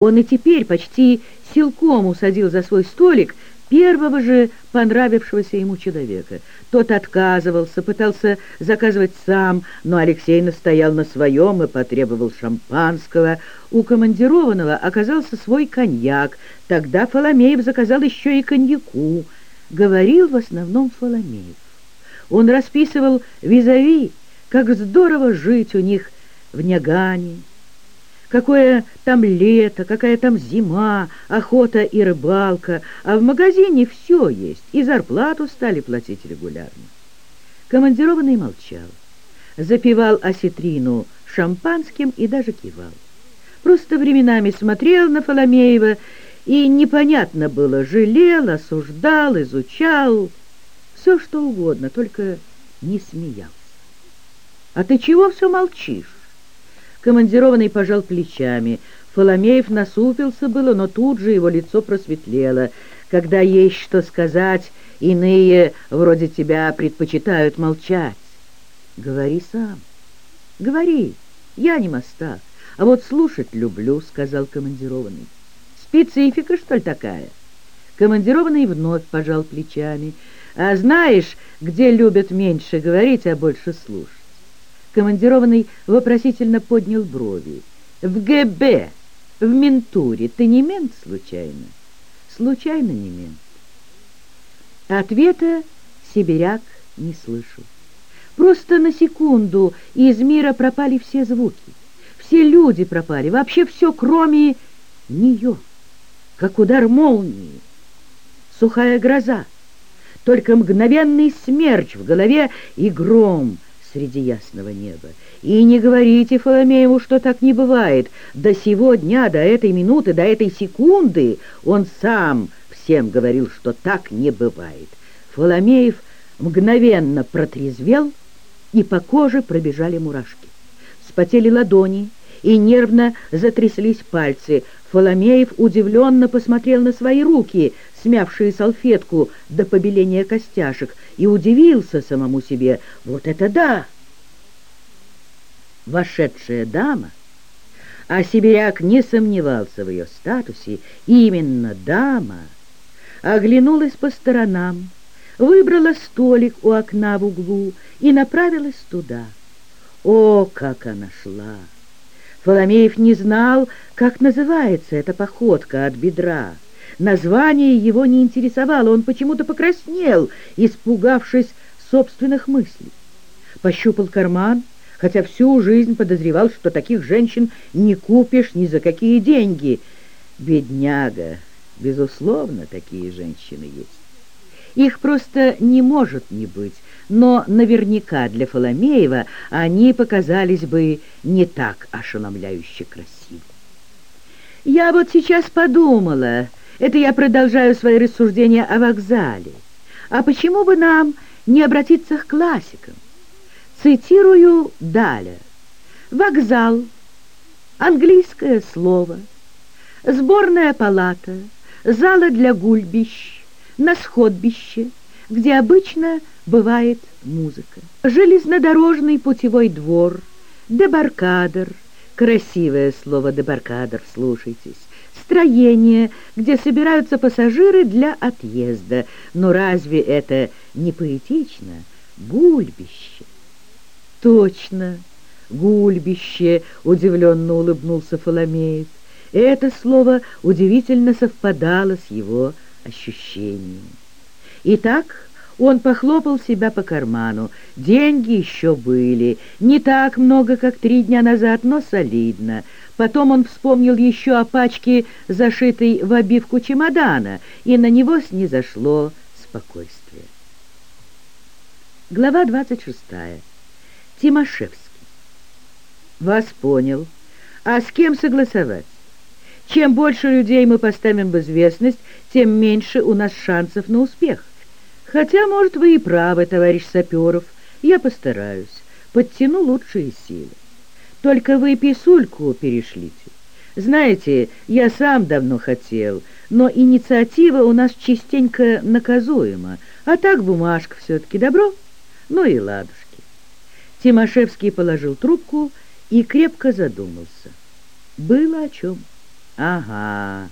Он и теперь почти силком усадил за свой столик первого же понравившегося ему человека. Тот отказывался, пытался заказывать сам, но Алексей настоял на своем и потребовал шампанского. У командированного оказался свой коньяк. Тогда Фоломеев заказал еще и коньяку. Говорил в основном Фоломеев. Он расписывал визави, как здорово жить у них в Нягане, какое там лето, какая там зима, охота и рыбалка, а в магазине все есть, и зарплату стали платить регулярно. Командированный молчал, запивал осетрину шампанским и даже кивал. Просто временами смотрел на Фоломеева, и непонятно было, жалел, осуждал, изучал, все что угодно, только не смеялся. «А ты чего все молчишь?» Командированный пожал плечами. Фоломеев насупился было, но тут же его лицо просветлело. Когда есть что сказать, иные, вроде тебя, предпочитают молчать. Говори сам. Говори. Я не мастак, а вот слушать люблю, сказал командированный. Специфика, что ли, такая? Командированный вновь пожал плечами. А знаешь, где любят меньше говорить, а больше слушать? Командированный вопросительно поднял брови. «В ГБ, в ментуре, ты не мент случайно?» «Случайно не мент». Ответа сибиряк не слышал. Просто на секунду из мира пропали все звуки. Все люди пропали, вообще все, кроме нее. Как удар молнии, сухая гроза, только мгновенный смерч в голове и гром — среди ясного неба. И не говорите Фоломееву, что так не бывает. До сего дня, до этой минуты, до этой секунды он сам всем говорил, что так не бывает. Фоломеев мгновенно протрезвел, и по коже пробежали мурашки. Спотели ладони, и нервно затряслись пальцы. Фоломеев удивленно посмотрел на свои руки, смявшие салфетку до побеления костяшек, и удивился самому себе. Вот это да! Вошедшая дама, а сибиряк не сомневался в ее статусе, именно дама, оглянулась по сторонам, выбрала столик у окна в углу и направилась туда. О, как она шла! Фоломеев не знал, как называется эта походка от бедра. Название его не интересовало, он почему-то покраснел, испугавшись собственных мыслей. Пощупал карман, хотя всю жизнь подозревал, что таких женщин не купишь ни за какие деньги. Бедняга, безусловно, такие женщины есть. Их просто не может не быть, но наверняка для Фоломеева они показались бы не так ошеломляюще красивы. «Я вот сейчас подумала, это я продолжаю свои рассуждения о вокзале, а почему бы нам не обратиться к классикам? Цитирую Даля. «Вокзал, английское слово, сборная палата, зала для гульбищ, на сходбище, где обычно бывает музыка. Железнодорожный путевой двор, дебаркадер, красивое слово дебаркадер, слушайтесь, строение, где собираются пассажиры для отъезда. Но разве это не поэтично? Гульбище. Точно, гульбище, удивленно улыбнулся Фоломеев. Это слово удивительно совпадало с его ощущениями. Итак, он похлопал себя по карману. Деньги еще были. Не так много, как три дня назад, но солидно. Потом он вспомнил еще о пачке, зашитой в обивку чемодана, и на него снизошло спокойствие. Глава 26. Тимошевский. Вас понял. А с кем согласовать? Чем больше людей мы поставим в известность, тем меньше у нас шансов на успех. Хотя, может, вы и правы, товарищ Саперов. Я постараюсь. Подтяну лучшие силы. Только вы писульку перешлите. Знаете, я сам давно хотел, но инициатива у нас частенько наказуема, а так бумажка все-таки добро. Ну и ладушки. Тимошевский положил трубку и крепко задумался. Было о чем. Ага,